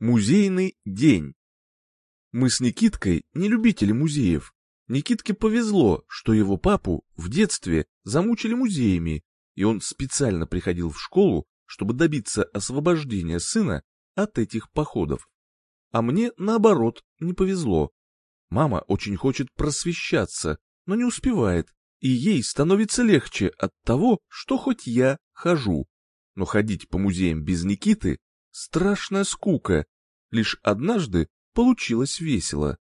Музейный день. Мы с Никиткой не любители музеев. Никитке повезло, что его папу в детстве замучили музеями, и он специально приходил в школу, чтобы добиться освобождения сына от этих походов. А мне, наоборот, не повезло. Мама очень хочет просвещаться, но не успевает, и ей становится легче от того, что хоть я хожу. Но ходить по музеям без Никиты — страшная скука. Лишь однажды получилось весело.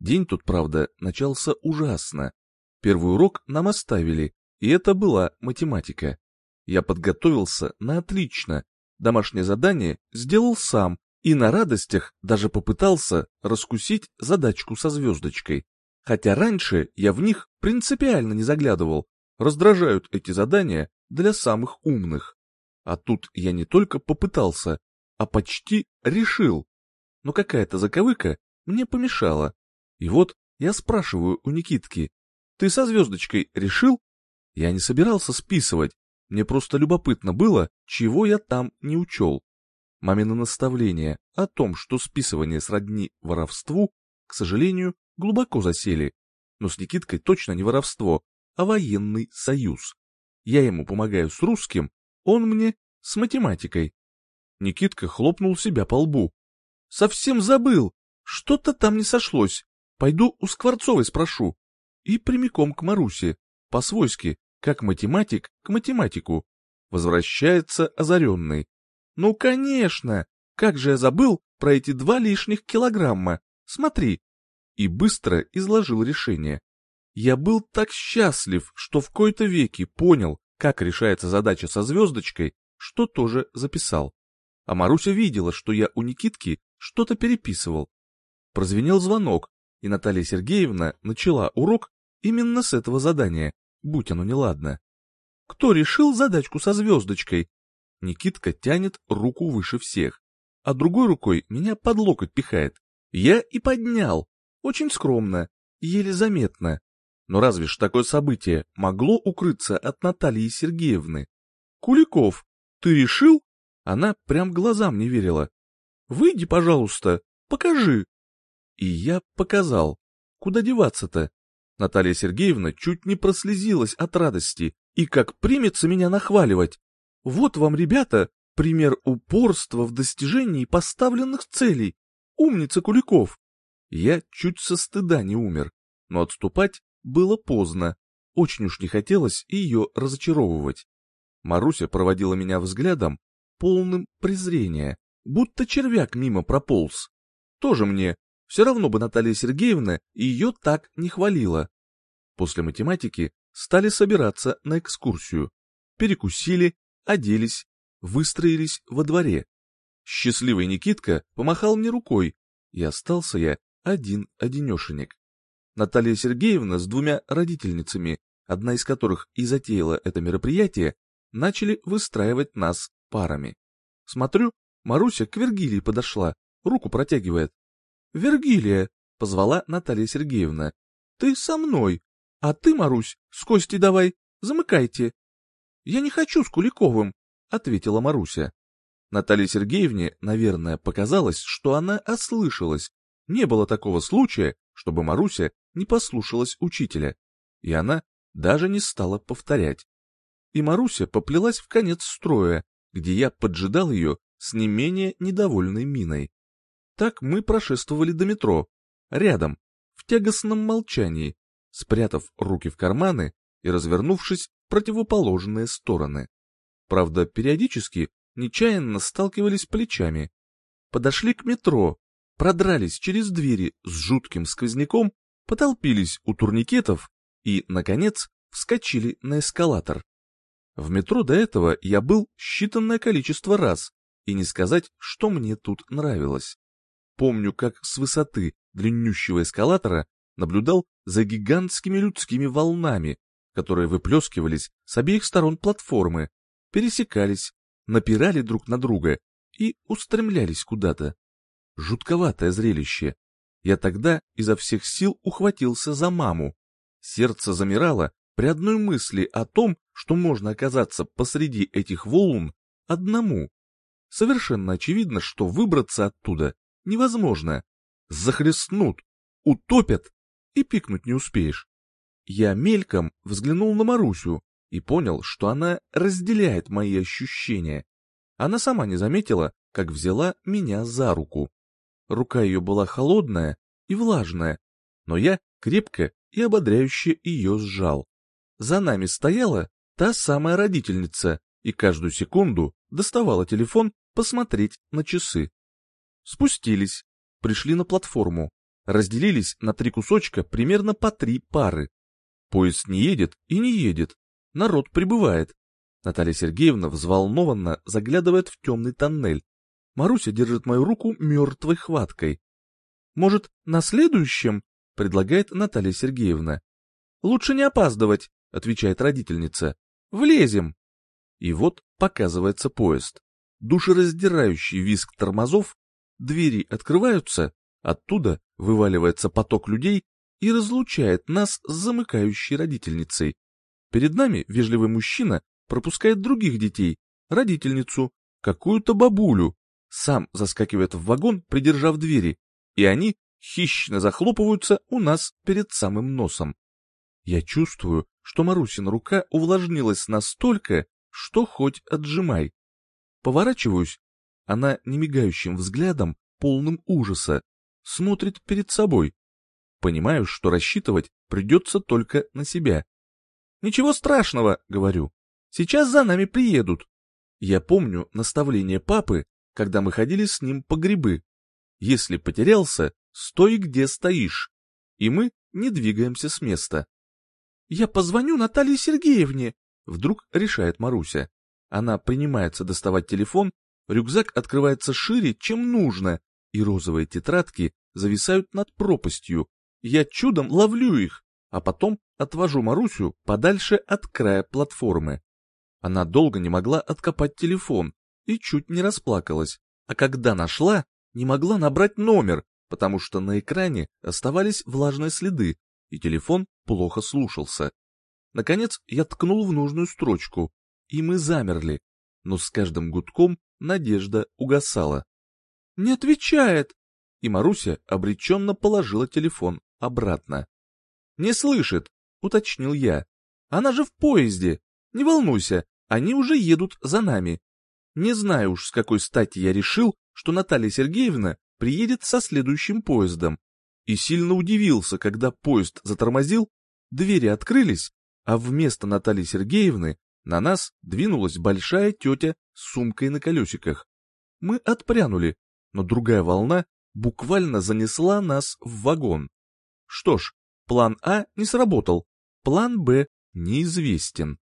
День тут, правда, начался ужасно. Первый урок нам оставили, и это была математика. Я подготовился на отлично. Домашнее задание сделал сам, и на радостях даже попытался раскусить задачку со звездочкой. Хотя раньше я в них принципиально не заглядывал. Раздражают эти задания для самых умных. А тут я не только попытался, а почти решил но какая-то заковыка мне помешала. И вот я спрашиваю у Никитки, ты со звездочкой решил? Я не собирался списывать, мне просто любопытно было, чего я там не учел. Мамины наставления о том, что списывание сродни воровству, к сожалению, глубоко засели. Но с Никиткой точно не воровство, а военный союз. Я ему помогаю с русским, он мне с математикой. Никитка хлопнул себя по лбу. Совсем забыл. Что-то там не сошлось. Пойду у Скворцовой спрошу. И прямиком к Марусе. По-свойски, как математик к математику. Возвращается озаренный. Ну, конечно! Как же я забыл про эти два лишних килограмма. Смотри. И быстро изложил решение. Я был так счастлив, что в кои-то веки понял, как решается задача со звездочкой, что тоже записал. А Маруся видела, что я у Никитки что-то переписывал. Прозвенел звонок, и Наталья Сергеевна начала урок именно с этого задания, будь оно неладно. Кто решил задачку со звездочкой? Никитка тянет руку выше всех, а другой рукой меня под локоть пихает. Я и поднял, очень скромно, еле заметно. Но разве ж такое событие могло укрыться от Натальи Сергеевны? Куликов, ты решил? Она прям глазам не верила. Выйди, пожалуйста, покажи. И я показал. Куда деваться-то? Наталья Сергеевна чуть не прослезилась от радости и как примется меня нахваливать. Вот вам, ребята, пример упорства в достижении поставленных целей. Умница Куликов. Я чуть со стыда не умер, но отступать было поздно. Очень уж не хотелось ее разочаровывать. Маруся проводила меня взглядом, полным презрения будто червяк мимо прополз. Тоже мне, все равно бы Наталья Сергеевна ее так не хвалила. После математики стали собираться на экскурсию. Перекусили, оделись, выстроились во дворе. Счастливый Никитка помахал мне рукой, и остался я один-одинешенек. Наталья Сергеевна с двумя родительницами, одна из которых и затеяла это мероприятие, начали выстраивать нас парами. Смотрю, Маруся к Вергилии подошла, руку протягивает. «Вергилия!» — позвала Наталья Сергеевна. «Ты со мной, а ты, Марусь, с Костей давай, замыкайте». «Я не хочу с Куликовым», — ответила Маруся. Наталье Сергеевне, наверное, показалось, что она ослышалась. Не было такого случая, чтобы Маруся не послушалась учителя. И она даже не стала повторять. И Маруся поплелась в конец строя, где я поджидал ее с не менее недовольной миной. Так мы прошествовали до метро, рядом, в тягостном молчании, спрятав руки в карманы и развернувшись в противоположные стороны. Правда, периодически нечаянно сталкивались плечами. Подошли к метро, продрались через двери с жутким сквозняком, потолпились у турникетов и, наконец, вскочили на эскалатор. В метро до этого я был считанное количество раз, и не сказать, что мне тут нравилось. Помню, как с высоты длиннющего эскалатора наблюдал за гигантскими людскими волнами, которые выплескивались с обеих сторон платформы, пересекались, напирали друг на друга и устремлялись куда-то. Жутковатое зрелище. Я тогда изо всех сил ухватился за маму. Сердце замирало при одной мысли о том, что можно оказаться посреди этих волн одному. совершенно очевидно, что выбраться оттуда невозможно. Захлестнут, утопят, и пикнуть не успеешь. Я мельком взглянул на Марусю и понял, что она разделяет мои ощущения. Она сама не заметила, как взяла меня за руку. Рука ее была холодная и влажная, но я крепко и ободряюще ее сжал. За нами стояла та самая родительница и каждую секунду доставала телефон посмотреть на часы. Спустились, пришли на платформу, разделились на три кусочка примерно по три пары. Поезд не едет и не едет, народ прибывает. Наталья Сергеевна взволнованно заглядывает в темный тоннель. Маруся держит мою руку мертвой хваткой. «Может, на следующем?» — предлагает Наталья Сергеевна. «Лучше не опаздывать», — отвечает родительница. «Влезем». И вот показывается поезд. Душераздирающий визг тормозов, двери открываются, оттуда вываливается поток людей и разлучает нас с замыкающей родительницей. Перед нами вежливый мужчина пропускает других детей, родительницу, какую-то бабулю, сам заскакивает в вагон, придержав двери, и они хищно захлопываются у нас перед самым носом. Я чувствую, что Марусина рука увлажнилась настолько, что хоть отжимай. Поворачиваюсь, она немигающим взглядом, полным ужаса, смотрит перед собой. Понимаю, что рассчитывать придется только на себя. «Ничего страшного», — говорю, — «сейчас за нами приедут». Я помню наставление папы, когда мы ходили с ним по грибы. Если потерялся, стой где стоишь. И мы не двигаемся с места. «Я позвоню Наталье Сергеевне», — вдруг решает Маруся. Она принимается доставать телефон, рюкзак открывается шире, чем нужно, и розовые тетрадки зависают над пропастью. Я чудом ловлю их, а потом отвожу Марусю подальше от края платформы. Она долго не могла откопать телефон и чуть не расплакалась, а когда нашла, не могла набрать номер, потому что на экране оставались влажные следы, и телефон плохо слушался. Наконец я ткнул в нужную строчку, и мы замерли, но с каждым гудком надежда угасала. «Не отвечает!» И Маруся обреченно положила телефон обратно. «Не слышит», — уточнил я. «Она же в поезде. Не волнуйся, они уже едут за нами. Не знаю уж, с какой стати я решил, что Наталья Сергеевна приедет со следующим поездом. И сильно удивился, когда поезд затормозил, двери открылись, а вместо Натальи Сергеевны на нас двинулась большая тетя с сумкой на колесиках. Мы отпрянули, но другая волна буквально занесла нас в вагон. Что ж, план А не сработал, план Б неизвестен.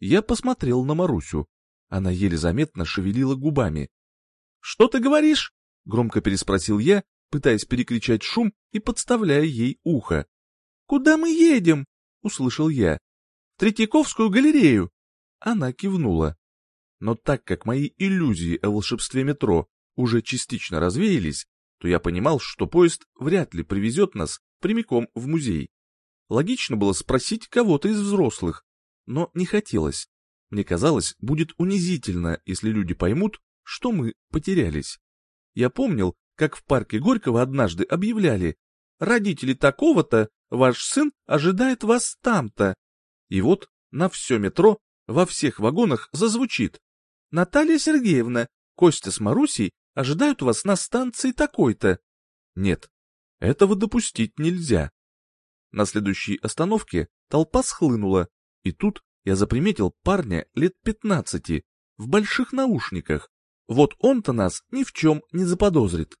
Я посмотрел на Марусю. Она еле заметно шевелила губами. «Что ты говоришь?» — громко переспросил я, пытаясь перекричать шум и подставляя ей ухо. «Куда мы едем?» — услышал я. «В Третьяковскую галерею». Она кивнула. Но так как мои иллюзии о волшебстве метро уже частично развеялись, то я понимал, что поезд вряд ли привезет нас прямиком в музей. Логично было спросить кого-то из взрослых, но не хотелось. Мне казалось, будет унизительно, если люди поймут, что мы потерялись. Я помнил, как в парке Горького однажды объявляли «Родители такого-то, ваш сын ожидает вас там-то». И вот на все метро, во всех вагонах зазвучит «Наталья Сергеевна, Костя с Марусей ожидают вас на станции такой-то». Нет, этого допустить нельзя. На следующей остановке толпа схлынула, и тут я заприметил парня лет пятнадцати, в больших наушниках. Вот он-то нас ни в чем не заподозрит.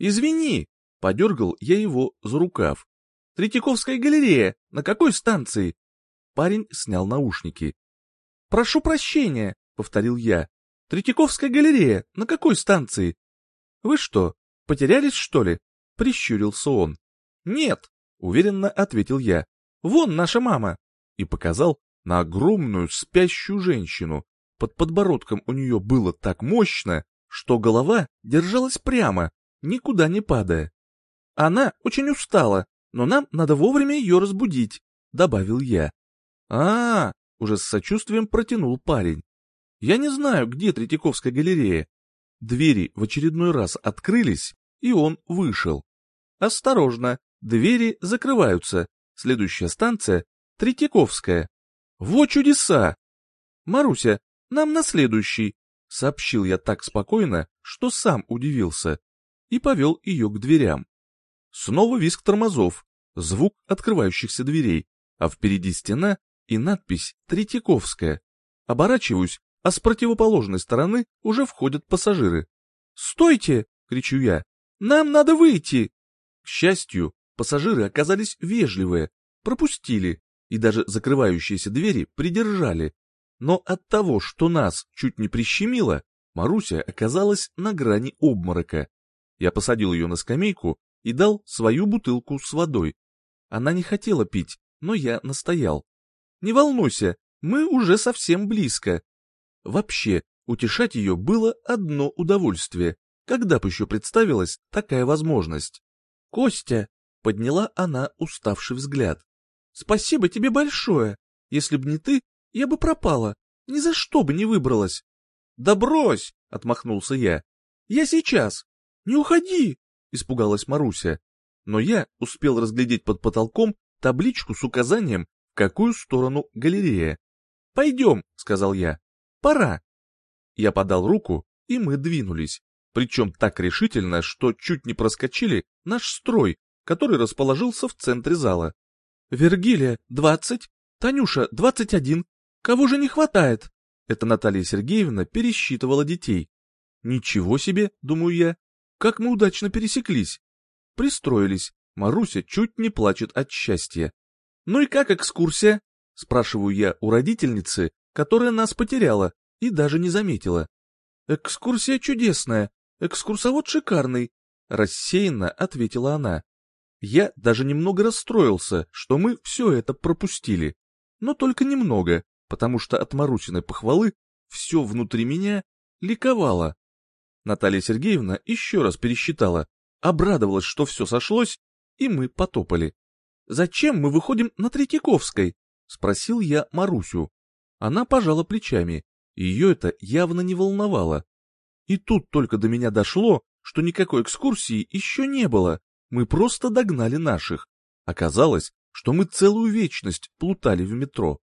«Извини!» — подергал я его за рукав. «Третьяковская галерея! На какой станции?» Парень снял наушники. «Прошу прощения!» — повторил я. «Третьяковская галерея! На какой станции?» «Вы что, потерялись, что ли?» Прищурился он. «Нет», — уверенно ответил я. «Вон наша мама!» И показал на огромную спящую женщину. Под подбородком у нее было так мощно, что голова держалась прямо, никуда не падая. «Она очень устала, но нам надо вовремя ее разбудить», — добавил я. а, -а, -а уже с сочувствием протянул парень. «Я не знаю, где Третьяковская галерея. Двери в очередной раз открылись, и он вышел. Осторожно, двери закрываются. Следующая станция — Третьяковская. Во чудеса! Маруся, нам на следующий, — сообщил я так спокойно, что сам удивился, и повел ее к дверям. Снова визг тормозов, звук открывающихся дверей, а впереди стена и надпись «Третьяковская». Оборачиваюсь, а с противоположной стороны уже входят пассажиры. «Стойте!» — кричу я. «Нам надо выйти!» К счастью, пассажиры оказались вежливые, пропустили и даже закрывающиеся двери придержали. Но от того, что нас чуть не прищемило, Маруся оказалась на грани обморока. Я посадил ее на скамейку и дал свою бутылку с водой. Она не хотела пить, но я настоял. «Не волнуйся, мы уже совсем близко». Вообще, утешать ее было одно удовольствие, когда бы еще представилась такая возможность. «Костя!» — подняла она уставший взгляд. «Спасибо тебе большое. Если б не ты, я бы пропала. Ни за что бы не выбралась». «Да брось!» — отмахнулся я. «Я сейчас. Не уходи!» — испугалась Маруся. Но я успел разглядеть под потолком табличку с указанием, в какую сторону галерея. «Пойдем», — сказал я. «Пора». Я подал руку, и мы двинулись. Причем так решительно, что чуть не проскочили наш строй, который расположился в центре зала. «Вергилия, двадцать, Танюша, двадцать один. Кого же не хватает?» Это Наталья Сергеевна пересчитывала детей. «Ничего себе», — думаю я, — «как мы удачно пересеклись». Пристроились, Маруся чуть не плачет от счастья. «Ну и как экскурсия?» — спрашиваю я у родительницы, которая нас потеряла и даже не заметила. «Экскурсия чудесная, экскурсовод шикарный», — рассеянно ответила она. Я даже немного расстроился, что мы все это пропустили. Но только немного, потому что от Марусиной похвалы все внутри меня ликовало. Наталья Сергеевна еще раз пересчитала, обрадовалась, что все сошлось, и мы потопали. «Зачем мы выходим на Третьяковской?» — спросил я Марусю. Она пожала плечами, ее это явно не волновало. И тут только до меня дошло, что никакой экскурсии еще не было, мы просто догнали наших. Оказалось, что мы целую вечность плутали в метро.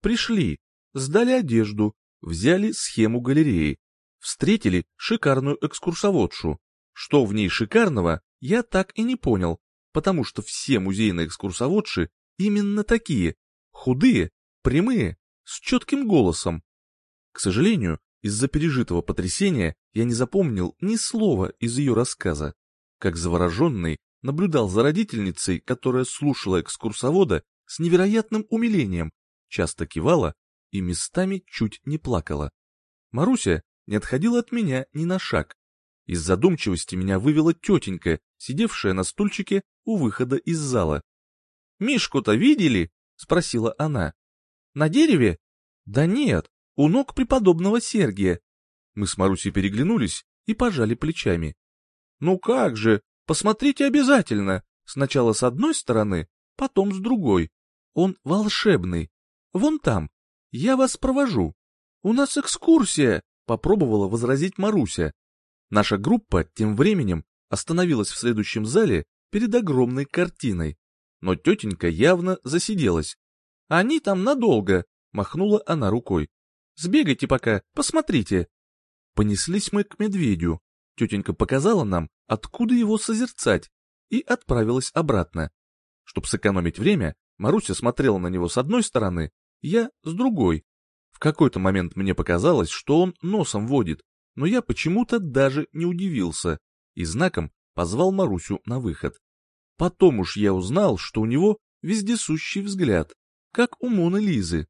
Пришли, сдали одежду, взяли схему галереи, встретили шикарную экскурсоводшу. Что в ней шикарного, я так и не понял, потому что все музейные экскурсоводши именно такие, худые, прямые, с четким голосом. К сожалению, из-за пережитого потрясения я не запомнил ни слова из ее рассказа. Как завороженный, наблюдал за родительницей, которая слушала экскурсовода с невероятным умилением, часто кивала и местами чуть не плакала. Маруся не отходила от меня ни на шаг. Из задумчивости меня вывела тетенька, сидевшая на стульчике у выхода из зала. «Мишку-то видели?» — спросила она. «На дереве?» «Да нет, у ног преподобного Сергия». Мы с Марусей переглянулись и пожали плечами. «Ну как же, Посмотрите обязательно, сначала с одной стороны, потом с другой. Он волшебный. Вон там. Я вас провожу. У нас экскурсия, попробовала возразить Маруся. Наша группа тем временем остановилась в следующем зале перед огромной картиной. Но тетенька явно засиделась. Они там надолго, махнула она рукой. Сбегайте пока, посмотрите. Понеслись мы к медведю. Тетенька показала нам, откуда его созерцать, и отправилась обратно. Чтобы сэкономить время, Маруся смотрела на него с одной стороны, я с другой. В какой-то момент мне показалось, что он носом водит, но я почему-то даже не удивился и знаком позвал Марусю на выход. Потом уж я узнал, что у него вездесущий взгляд, как у Моны Лизы.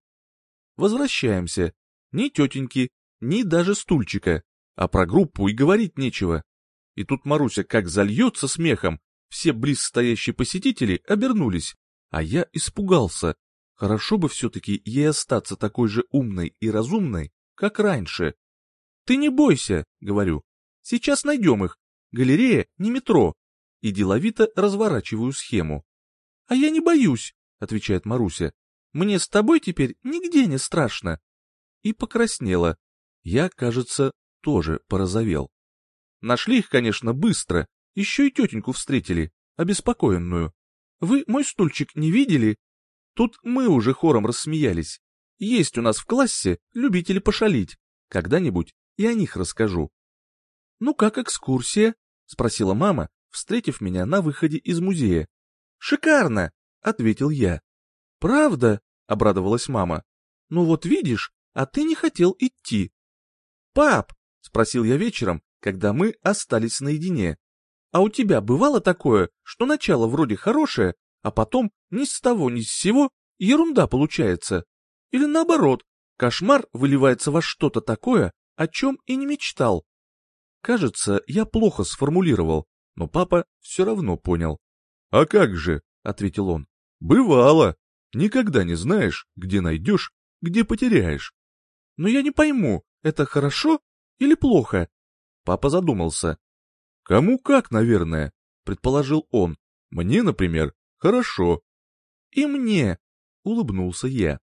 Возвращаемся. Ни тетеньки, ни даже стульчика, а про группу и говорить нечего. И тут Маруся как зальется смехом, все близстоящие посетители обернулись, а я испугался. Хорошо бы все-таки ей остаться такой же умной и разумной, как раньше. «Ты не бойся», — говорю, — «сейчас найдем их. Галерея не метро». И деловито разворачиваю схему. «А я не боюсь», — отвечает Маруся. «Мне с тобой теперь нигде не страшно». И покраснела. Я, кажется, тоже порозовел. Нашли их, конечно, быстро, еще и тетеньку встретили, обеспокоенную. Вы мой стульчик не видели? Тут мы уже хором рассмеялись. Есть у нас в классе любители пошалить. Когда-нибудь и о них расскажу. «Ну как экскурсия?» — спросила мама, встретив меня на выходе из музея. «Шикарно!» — ответил я. «Правда?» — обрадовалась мама. «Ну вот видишь, а ты не хотел идти». «Пап!» — спросил я вечером, когда мы остались наедине. «А у тебя бывало такое, что начало вроде хорошее, а потом ни с того ни с сего ерунда получается? Или наоборот, кошмар выливается во что-то такое, о чем и не мечтал?» Кажется, я плохо сформулировал, но папа все равно понял. «А как же?» — ответил он. «Бывало. Никогда не знаешь, где найдешь, где потеряешь». «Но я не пойму, это хорошо или плохо?» Папа задумался. «Кому как, наверное», — предположил он. «Мне, например, хорошо». «И мне», — улыбнулся я.